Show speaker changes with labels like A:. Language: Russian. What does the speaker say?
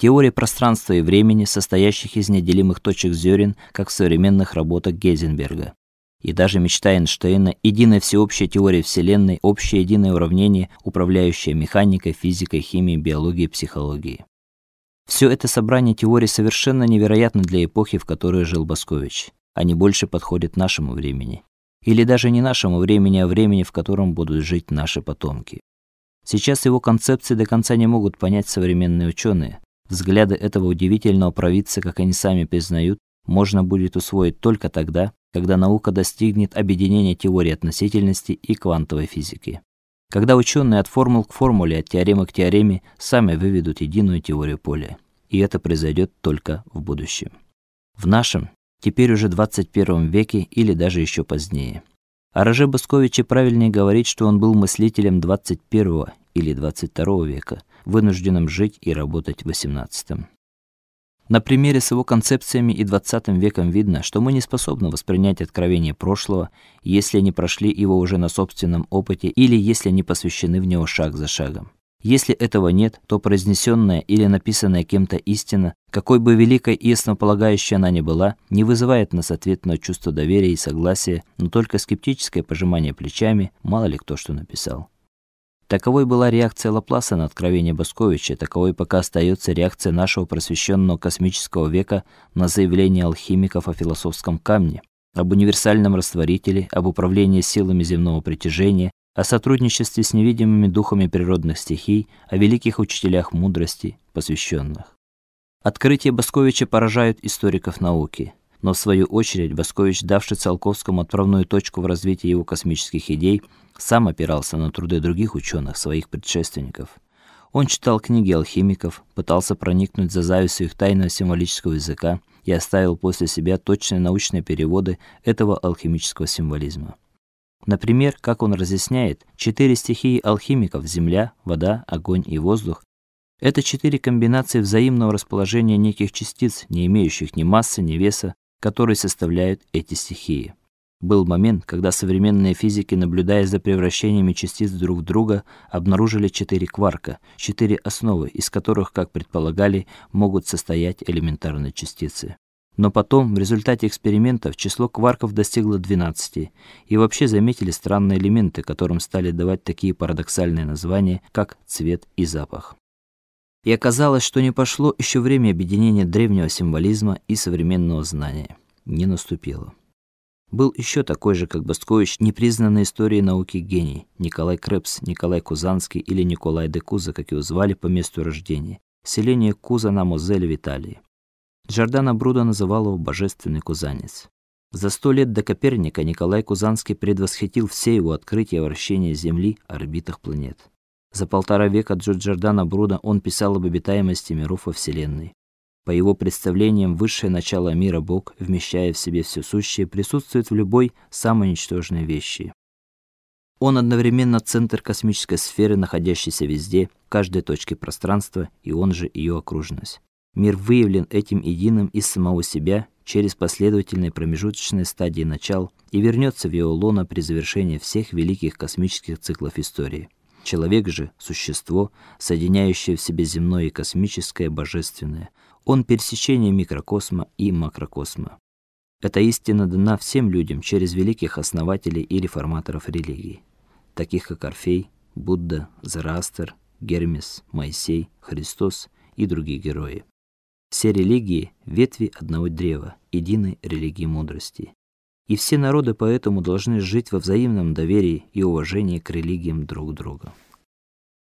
A: Теория пространства и времени, состоящих из неделимых точек зерен, как в современных работах Гейзенберга. И даже мечта Эйнштейна единая всеобщая теория вселенной, общее единое уравнение, управляющее механикой, физикой, химией, биологией, психологией. Все это собрание теорий совершенно невероятно для эпохи, в которой жил Баскович. Они больше подходят нашему времени. Или даже не нашему времени, а времени, в котором будут жить наши потомки. Сейчас его концепции до конца не могут понять современные ученые. Взгляды этого удивительного провидца, как они сами признают, можно будет усвоить только тогда, когда наука достигнет объединения теории относительности и квантовой физики. Когда ученые от формул к формуле, от теоремы к теореме сами выведут единую теорию поля. И это произойдет только в будущем. В нашем, теперь уже 21 веке или даже еще позднее. О Роже Басковиче правильнее говорить, что он был мыслителем 21 или 22 века, вынужденным жить и работать в XVIII. На примере с его концепциями и XX веком видно, что мы не способны воспринять откровения прошлого, если не прошли его уже на собственном опыте или если не посвящены в него шаг за шагом. Если этого нет, то произнесенная или написанная кем-то истина, какой бы великой и основополагающей она ни была, не вызывает нас ответного чувства доверия и согласия, но только скептическое пожимание плечами, мало ли кто что написал. Таковой была реакция Лапласа на откровение Басковича, таковой пока остается реакция нашего просвещенного космического века на заявление алхимиков о философском камне, об универсальном растворителе, об управлении силами земного притяжения, о сотрудничестве с невидимыми духами природных стихий, о великих учителях мудрости, посвященных. Открытия Басковича поражают историков науки но в свою очередь Баскович, давший Циолковскому отправную точку в развитии его космических идей, сам опирался на труды других ученых, своих предшественников. Он читал книги алхимиков, пытался проникнуть за завесу их тайного символического языка и оставил после себя точные научные переводы этого алхимического символизма. Например, как он разъясняет, четыре стихии алхимиков земля, вода, огонь и воздух это четыре комбинации взаимного расположения неких частиц, не имеющих ни массы, ни веса, которые составляют эти стихии. Был момент, когда современные физики, наблюдая за превращениями частиц друг в друга, обнаружили четыре кварка, четыре основы, из которых, как предполагали, могут состоять элементарные частицы. Но потом, в результате экспериментов, число кварков достигло 12, и вообще заметили странные элементы, которым стали давать такие парадоксальные названия, как цвет и запах. И оказалось, что не пошло еще время объединения древнего символизма и современного знания. Не наступило. Был еще такой же, как Баскович, непризнанный историей науки гений Николай Крепс, Николай Кузанский или Николай де Куза, как его звали по месту рождения. Селение Куза на Мозеле в Италии. Джордано Брудо называл его божественный кузанец. За сто лет до Коперника Николай Кузанский предвосхитил все его открытия вращения Земли, орбитах планет. За полтора века до Джордана Бруда он писал об обитаемости миров во Вселенной. По его представлениям, высшее начало мира Бог, вмещая в себе все сущее, присутствует в любой самой ничтожной вещи. Он одновременно центр космической сферы, находящийся везде, в каждой точке пространства, и он же ее окружность. Мир выявлен этим единым из самого себя через последовательные промежуточные стадии начал и вернется в его лоно при завершении всех великих космических циклов истории. Человек же существо, соединяющее в себе земное и космическое, божественное. Он пересечение микрокосма и макрокосма. Эта истина дана всем людям через великих основателей и реформаторов религии, таких как Орфей, Будда, Зороастр, Гермес, Моисей, Христос и другие герои. Все религии ветви одного древа, единой религии мудрости. И все народы поэтому должны жить во взаимном доверии и уважении к религиям друг друга.